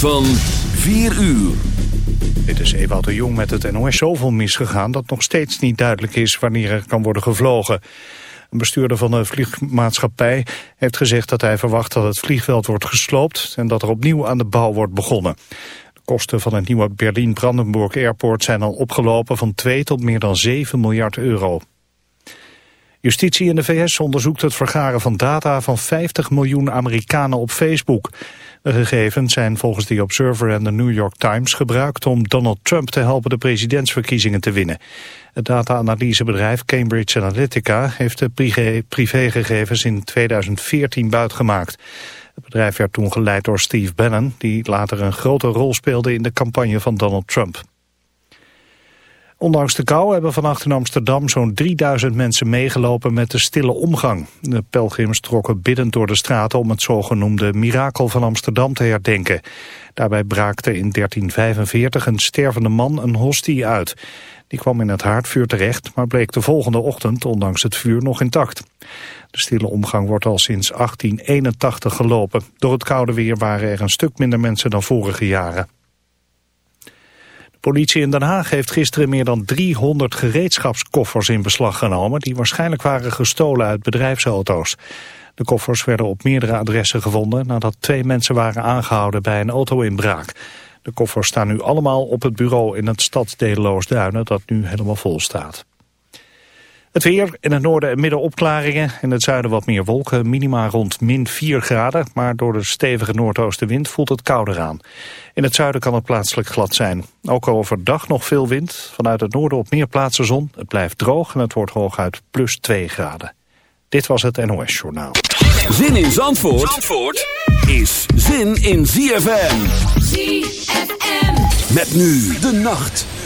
Van 4 uur. Dit is Ewout de Jong met het NOS zoveel misgegaan dat nog steeds niet duidelijk is wanneer er kan worden gevlogen. Een bestuurder van de vliegmaatschappij heeft gezegd dat hij verwacht dat het vliegveld wordt gesloopt en dat er opnieuw aan de bouw wordt begonnen. De kosten van het nieuwe Berlin-Brandenburg Airport zijn al opgelopen van 2 tot meer dan 7 miljard euro. Justitie in de VS onderzoekt het vergaren van data van 50 miljoen Amerikanen op Facebook. De gegevens zijn volgens The Observer en de New York Times gebruikt om Donald Trump te helpen de presidentsverkiezingen te winnen. Het data-analysebedrijf Cambridge Analytica heeft de privégegevens in 2014 buitgemaakt. Het bedrijf werd toen geleid door Steve Bannon, die later een grote rol speelde in de campagne van Donald Trump. Ondanks de kou hebben vannacht in Amsterdam zo'n 3000 mensen meegelopen met de stille omgang. De pelgrims trokken biddend door de straten om het zogenoemde mirakel van Amsterdam te herdenken. Daarbij braakte in 1345 een stervende man een hostie uit. Die kwam in het haardvuur terecht, maar bleek de volgende ochtend ondanks het vuur nog intact. De stille omgang wordt al sinds 1881 gelopen. Door het koude weer waren er een stuk minder mensen dan vorige jaren. Politie in Den Haag heeft gisteren meer dan 300 gereedschapskoffers in beslag genomen... die waarschijnlijk waren gestolen uit bedrijfsauto's. De koffers werden op meerdere adressen gevonden... nadat twee mensen waren aangehouden bij een auto-inbraak. De koffers staan nu allemaal op het bureau in het stadsdeel Loosduinen... dat nu helemaal vol staat. Het weer, in het noorden en midden opklaringen. In het zuiden wat meer wolken, minima rond min 4 graden. Maar door de stevige noordoostenwind voelt het kouder aan. In het zuiden kan het plaatselijk glad zijn. Ook overdag nog veel wind. Vanuit het noorden op meer plaatsen zon. Het blijft droog en het wordt hooguit plus 2 graden. Dit was het NOS Journaal. Zin in Zandvoort, Zandvoort is zin in ZFM. ZFM. Met nu de nacht.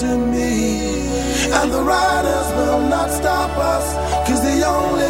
to me. And the riders will not stop us, cause the only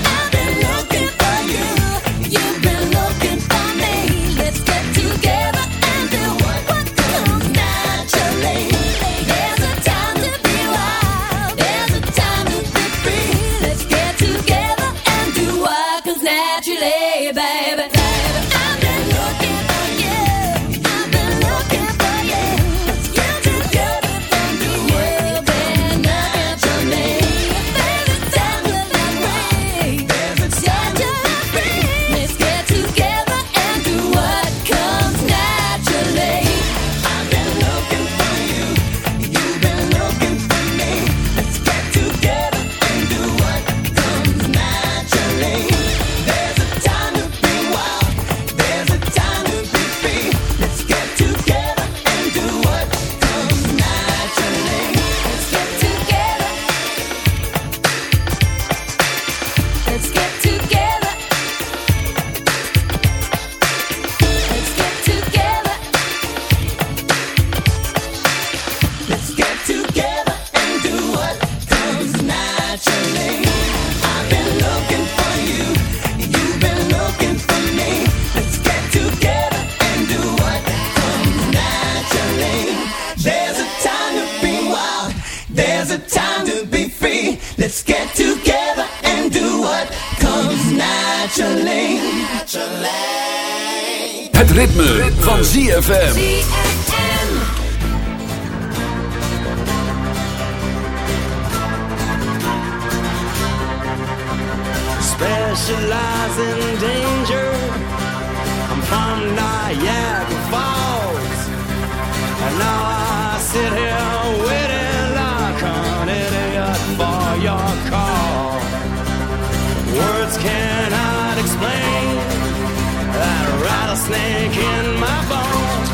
snake in my bones.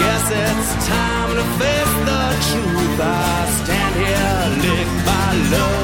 Guess it's time to face the truth. I stand here licked by love.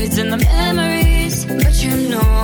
words and the memories, but you know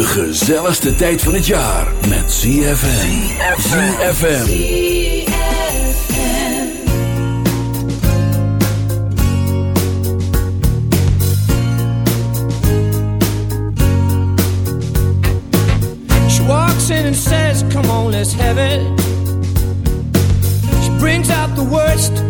De gezelligste tijd van het jaar met ZFM. ZFM. She walks in and says, come on, let's have it. She brings out the worst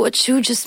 What you just